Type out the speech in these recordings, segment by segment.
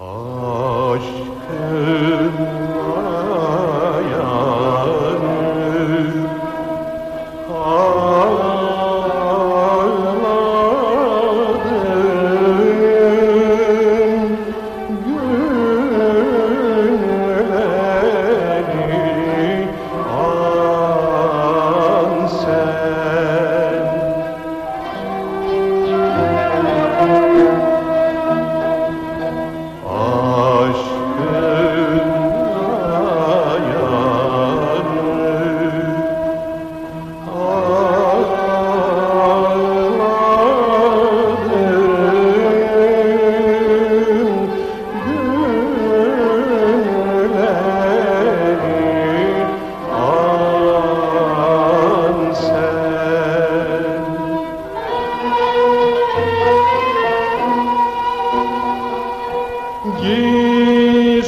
Oh. γη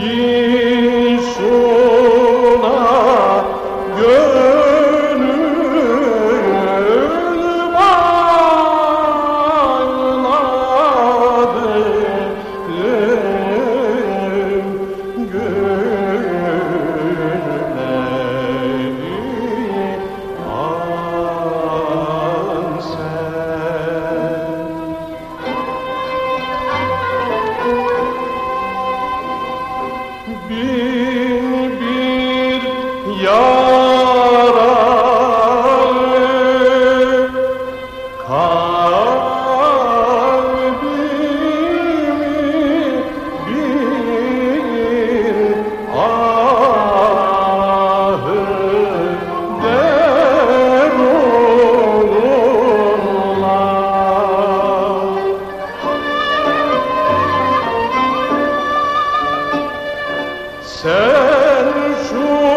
que bin bir yaralı sen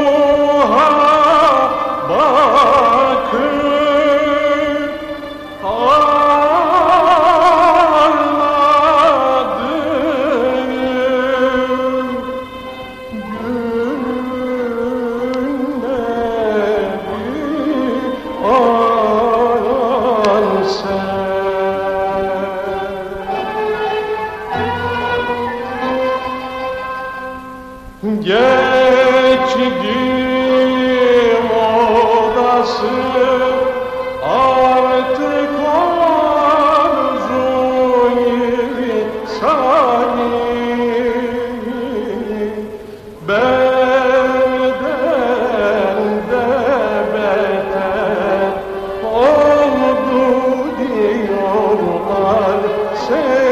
Gençliğim odası artık arzuyu sani Benden de beter oldu diyorlar sen.